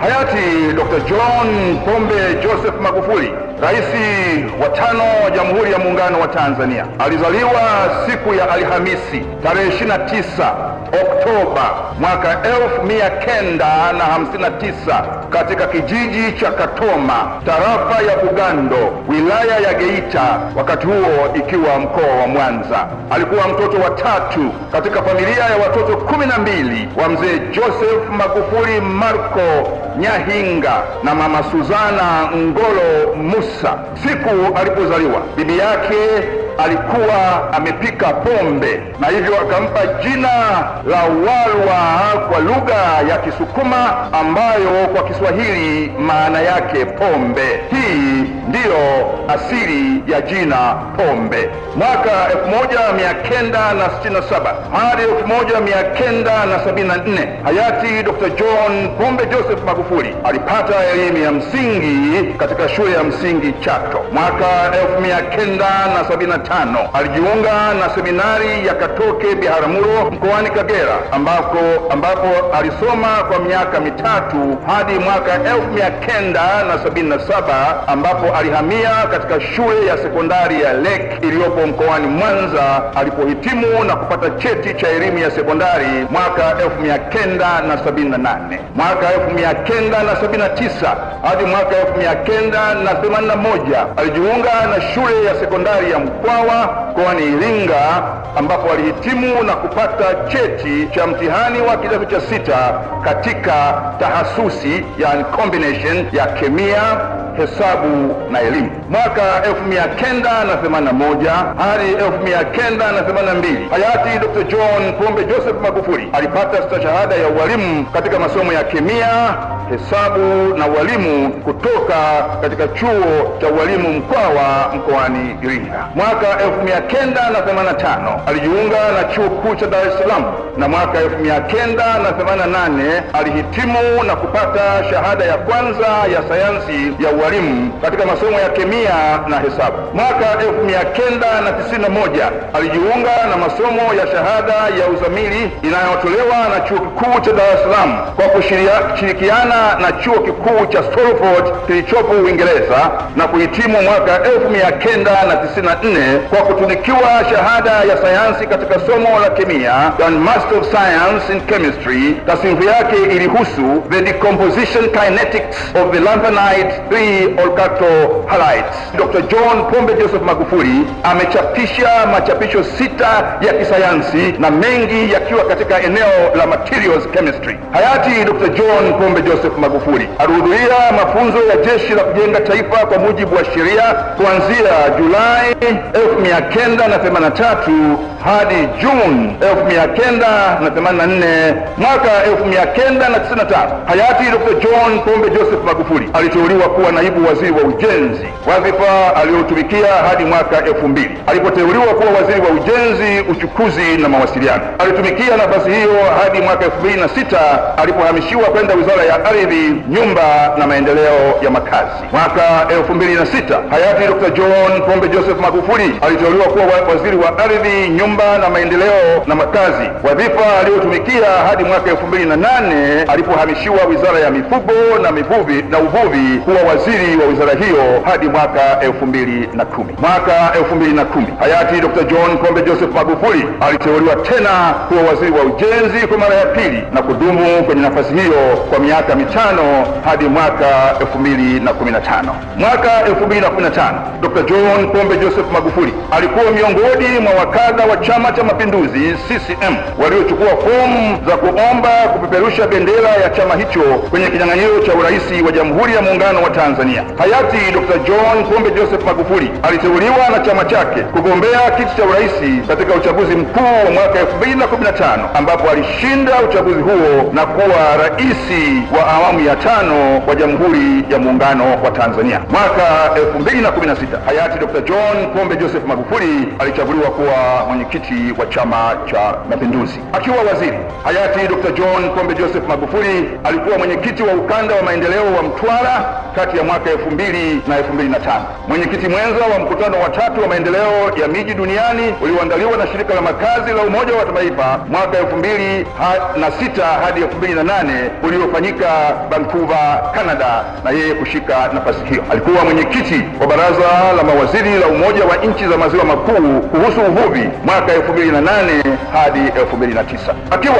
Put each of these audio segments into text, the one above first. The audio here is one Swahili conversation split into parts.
Hayati Dr. John Pombe Joseph Magufuli, rais wa tano wa Jamhuri ya Muungano wa Tanzania, alizaliwa siku ya Alhamisi tarehe 29 Oktoba mwaka 1959 katika kijiji cha Katoma, tarafa ya Bugando, wilaya ya Geita, wakati huo ikiwa mkoa wa Mwanza. Alikuwa mtoto wa tatu katika familia ya watoto kumi na mbili wa mzee Joseph Magufuli Marco Nyahinga na mama Suzana Ngolo Musa. Siku alipozaliwa bibi yake alikuwa amepika pombe na hivyo akampa jina la Walwa kwa lugha ya Kisukuma ambayo kwa Kiswahili maana yake pombe. Hii ndiyo asili ya jina pombe. Mwaka 1967 hadi 1974 hayati Dr. John Pombe Joseph Magufuli alipata elimu ya msingi katika shule ya msingi Chato. Mwaka 1975 alijiunga na seminari ya Katoke Biharamulo mkoani Kagera ambako ambapo alisoma kwa miaka mitatu hadi mwaka 1977 ambapo alihamia katika shule ya sekondari ya Lake iliyopo mkoani Mwanza alipohitimu na kupata cheti cha elimu ya sekondari mwaka 1978. Mwaka 1979 hadi mwaka 1981 alijiunga na shule ya sekondari ya Mkwawa mkoani Iringa ambapo alihitimu na kupata cheti cha mtihani wa kidato cha sita katika tahasusi yani combination ya kemia hesabu na elimu. Mwaka 1981 hadi 1982 hayati Dr. John Pombe Joseph Magufuli alipata stashahada ya ualimu katika masomo ya kemia, hesabu na ualimu kutoka katika chuo cha ualimu Mkwawa mkoani Iringa. Mwaka 1985 alijiunga na chuo kikuu cha Dar es Salaam na mwaka 1988 alihitimu na kupata shahada ya kwanza ya sayansi ya ualimu katika masomo ya kemia na hesabu. Mwaka 1991 alijiunga na masomo ya shahada ya uzamili inayotolewa na chuo kikuu cha Dar es Salaam kwa kushirikiana na chuo kikuu cha Stanford kilichopo Uingereza na kuhitimu mwaka 1994 kwa kutunikiwa shahada ya sayansi katika somo la kemia, yani Master of Science in Chemistry. Tasnifu yake ilihusu the decomposition kinetics of the lanthanide 3 Olcato halides. Dr. John Pombe Joseph Magufuli amechapisha machapisho sita ya kisayansi na mengi yakiwa katika eneo la materials chemistry. Hayati Dr. John Pombe Joseph Magufuli. Alihudhuria mafunzo ya jeshi la kujenga taifa kwa mujibu wa sheria kuanzia Julai 1983 hadi Juni 1984. Mwaka 1995 hayati Dr. John Pombe Joseph Magufuli aliteuliwa kuwa naibu waziri wa ujenzi, wadhifa aliyotumikia hadi mwaka 2000. Alipoteuliwa kuwa waziri wa ujenzi, uchukuzi na mawasiliano, alitumikia nafasi hiyo hadi mwaka 2006 alipohamishiwa kwenda wizara ya ardhi, nyumba na maendeleo ya makazi. Mwaka 2006 hayati Dr. John Pombe Joseph Magufuli aliteuliwa kuwa waziri wa ardhi, nyumba na maendeleo na makazi, wadhifa aliyotumikia hadi mwaka 2008 alipohamishiwa wizara ya mifugo na mivuvi na uvuvi kuwa waziri wa wizara hiyo hadi mwaka 2010. Mwaka 2010 hayati Dr. John Pombe Joseph Magufuli aliteuliwa tena kuwa waziri wa ujenzi kwa mara ya pili na kudumu kwenye nafasi hiyo kwa miaka mitano hadi mwaka 2015. Mwaka 2015 Dr. John Pombe Joseph Magufuli alikuwa miongoni mwa wakada wa Chama cha Mapinduzi CCM waliochukua fomu za kuomba kupeperusha bendera ya chama hicho kwenye kinyang'anyiro cha urais wa Jamhuri ya Muungano wa Tanzania. Hayati Dr. John Pombe Joseph Magufuli aliteuliwa na chama chake kugombea kiti cha urais katika uchaguzi mkuu wa mwaka 2015 ambapo alishinda uchaguzi huo na kuwa rais wa awamu ya tano wa Jamhuri ya Muungano wa Tanzania. Mwaka 2016 hayati Dr. John Pombe Joseph Magufuli alichaguliwa kuwa mwenyekiti wa Chama cha Mapinduzi. Akiwa waziri, hayati Dr. John Pombe Joseph Magufuli alikuwa mwenyekiti wa ukanda wa maendeleo wa Mtwara kati ya mwaka elfu mbili na elfu mbili na tano. Mwenyekiti mwenza wa mkutano wa tatu wa maendeleo ya miji duniani ulioandaliwa na shirika la makazi la Umoja wa Mataifa mwaka elfu mbili na sita hadi elfu mbili na nane uliofanyika Vancouver, Canada, na yeye kushika nafasi hiyo. Alikuwa mwenyekiti wa baraza la mawaziri la Umoja wa nchi za maziwa makuu kuhusu uvuvi mwaka na nane hadi elfu mbili na tisa. Akiwa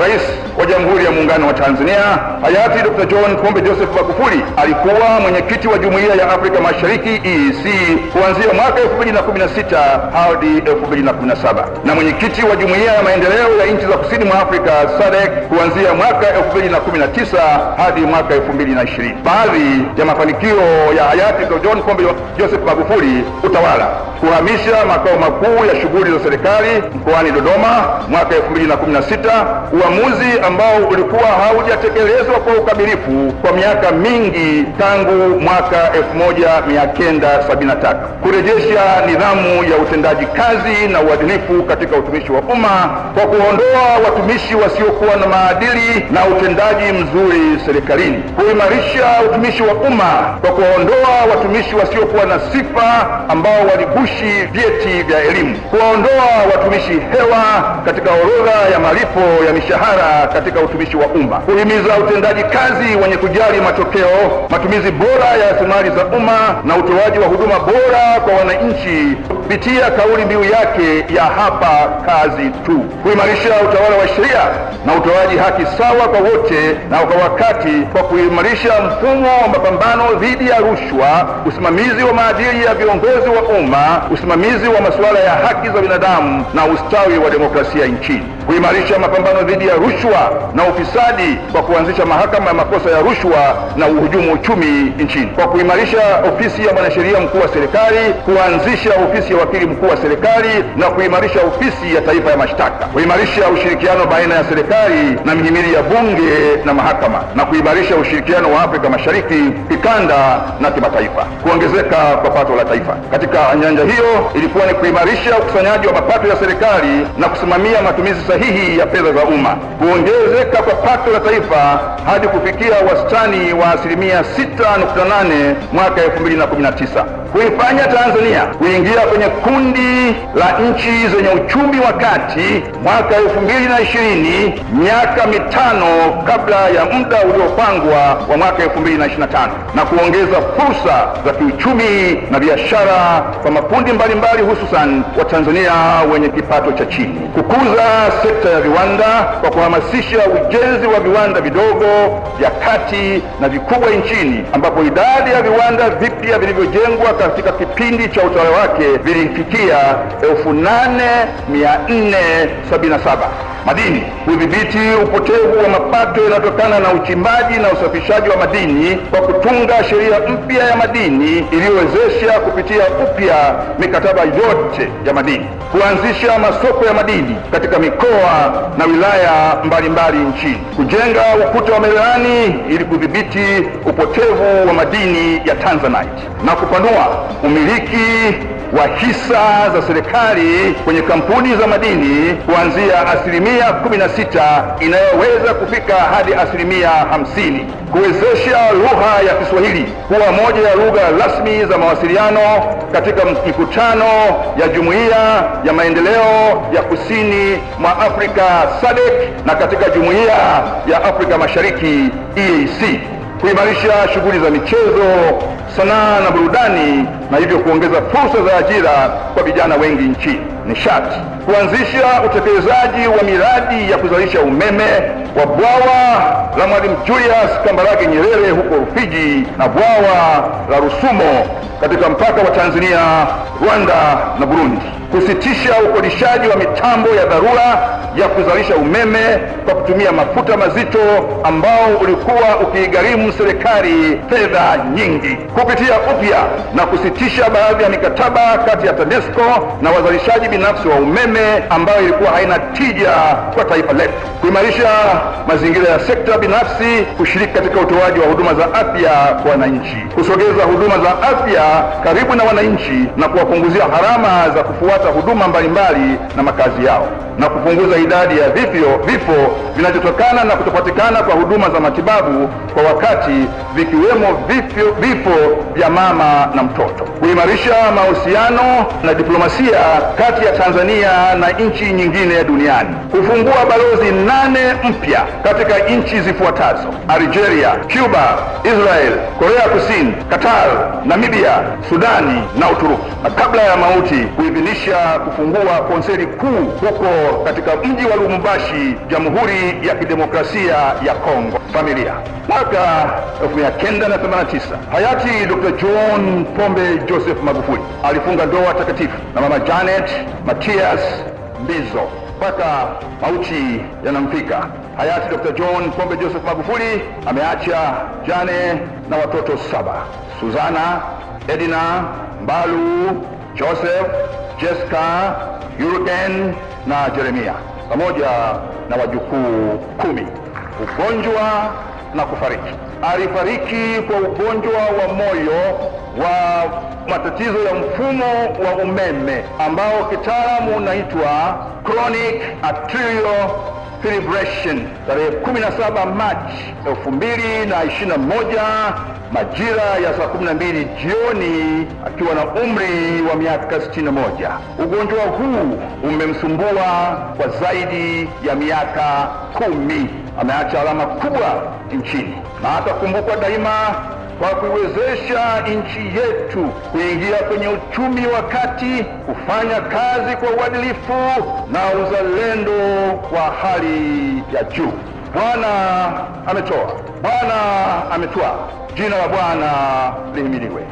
rais wa Jamhuri ya Muungano wa Tanzania hayati Dr. John Pombe Joseph Magufuli alikuwa mwenyekiti wa Jumuiya ya Afrika Mashariki EAC kuanzia mwaka 2016 hadi 2017 na mwenyekiti wa Jumuiya ya Maendeleo ya Nchi za Kusini mwa Afrika SADC kuanzia mwaka 2019 hadi mwaka 2020. Baadhi ya mafanikio ya hayati Dr. John Pombe Joseph Magufuli: utawala, kuhamisha makao makuu ya shughuli za serikali mkoani Dodoma mwaka 2016, uamuzi ambao ulikuwa haujatekelezwa kwa ukamilifu kwa miaka mingi tangu mwaka 1973, kurejesha nidhamu ya utendaji kazi na uadilifu katika utumishi wa umma kwa kuondoa watumishi wasiokuwa na maadili na utendaji mzuri serikalini, kuimarisha utumishi wa umma kwa kuondoa watumishi wasiokuwa na sifa ambao waligushi vyeti vya elimu, kuwaondoa watumishi hewa katika orodha ya malipo ya mishahara katika utumishi wa umma, kuhimiza utendaji kazi wenye kujali matokeo, matumizi bora ya rasilimali za umma na utoaji wa huduma bora kwa wananchi kupitia kauli mbiu yake ya hapa kazi tu, kuimarisha utawala wa sheria na utoaji haki sawa kwa wote na kwa wakati, kwa kuimarisha mfumo wa mapambano dhidi ya rushwa, usimamizi wa maadili ya viongozi wa umma, usimamizi wa masuala ya haki za binadamu na ustawi wa demokrasia nchini, kuimarisha mapambano dhidi ya rushwa na ufisadi kwa kuanzisha mahakama ya makosa ya rushwa na uhujumu uchumi nchini, kwa kuimarisha ofisi ya mwanasheria mkuu wa serikali, kuanzisha ofisi ya wakili mkuu wa serikali na kuimarisha ofisi ya taifa ya mashtaka, kuimarisha ushirikiano baina ya serikali na mihimili ya bunge na mahakama, na kuimarisha ushirikiano wa Afrika Mashariki, kikanda na kimataifa, kuongezeka kwa pato la taifa. Katika nyanja hiyo ilikuwa ni kuimarisha ukusanyaji wa mapato ya serikali na kusimamia matumizi sahihi ya fedha za umma, kuongezeka kwa pato la taifa hadi kufikia wastani wa asilimia 6.8 mwaka 2019, kuifanya Tanzania kuingia kwenye kundi la nchi zenye uchumi wa kati mwaka 2020, miaka mitano kabla ya muda uliopangwa wa mwaka 2025, na kuongeza fursa za kiuchumi na biashara kwa makundi mbalimbali, hususan wa Tanzania wenye kipato cha chini, kukuza sekta ya viwanda kwa kuhamasisha ujenzi wa viwanda vidogo vya kati na vikubwa nchini, ambapo idadi ya viwanda vipya vilivyojengwa katika kipindi cha utawala wake vilifikia 8477. Madini, hudhibiti upotevu wa mapato yanayotokana na uchimbaji na usafirishaji wa madini kwa kutunga sheria mpya ya madini iliyowezesha kupitia upya mikataba yote ya madini, kuanzisha masoko ya madini katika mikoa na wilaya mbalimbali nchini, kujenga ukuta wa Mererani ili kudhibiti upotevu wa madini ya Tanzanite. Na kupanua umiliki wa hisa za serikali kwenye kampuni za madini kuanzia asilimia 16 inayoweza kufika hadi asilimia 50, kuwezesha lugha ya Kiswahili kuwa moja ya lugha rasmi za mawasiliano katika mikutano ya Jumuiya ya Maendeleo ya Kusini mwa Afrika SADC na katika Jumuiya ya Afrika Mashariki EAC, kuimarisha shughuli za michezo sanaa na burudani na hivyo kuongeza fursa za ajira kwa vijana wengi nchini. Nishati, kuanzisha utekelezaji wa miradi ya kuzalisha umeme wa bwawa la Mwalimu Julius Kambarage Nyerere huko Rufiji na bwawa la Rusumo katika mpaka wa Tanzania, Rwanda na Burundi, kusitisha ukodishaji wa mitambo ya dharura ya kuzalisha umeme kwa kutumia mafuta mazito ambao ulikuwa ukiigharimu serikali fedha nyingi, kupitia upya na kusitisha baadhi ya mikataba kati ya TANESCO na wazalishaji binafsi wa umeme umeme ambayo ilikuwa haina tija kwa taifa letu, kuimarisha mazingira ya sekta binafsi kushiriki katika utoaji wa huduma za afya kwa wananchi, kusogeza huduma za afya karibu na wananchi na kuwapunguzia gharama za kufuata huduma mbalimbali na makazi yao na kupunguza idadi ya vifo vifo vinavyotokana na kutopatikana kwa huduma za matibabu kwa wakati vikiwemo vifo, vifo vya mama na mtoto, kuimarisha mahusiano na diplomasia kati ya Tanzania na nchi nyingine duniani, kufungua balozi nane mpya katika nchi zifuatazo: Algeria, Cuba, Israel, Korea Kusini, Qatar, Namibia, Sudani na Uturuki, kabla ya mauti kuidhinisha kufungua konseli kuu huko katika mji wa Lubumbashi, Jamhuri ya Kidemokrasia ya Kongo. Familia. Mwaka 1989 hayati Dr. John Pombe Joseph Magufuli alifunga ndoa takatifu na mama Janet Matias Mbizo mpaka mauti yanamfika. Hayati Dr. John Pombe Joseph Magufuli ameacha jane na watoto saba: Suzana, Edina, Mbalu, Joseph, Jessica, Yurgen na Jeremia pamoja na wajukuu kumi. Ugonjwa na kufariki. Alifariki kwa ugonjwa wa moyo wa matatizo ya mfumo wa umeme ambao kitaalamu unaitwa chronic arterial fibrillation tarehe 17 Machi 2021 majira ya saa 12 jioni akiwa na umri wa miaka 61. Ugonjwa huu umemsumbua kwa zaidi ya miaka kumi. Ameacha alama kubwa nchini na atakumbukwa daima kwa kuiwezesha nchi yetu kuingia kwenye uchumi wa kati, kufanya kazi kwa uadilifu na uzalendo wa hali ya juu. Bwana ametoa, Bwana ametwaa, jina la Bwana lihimidiwe.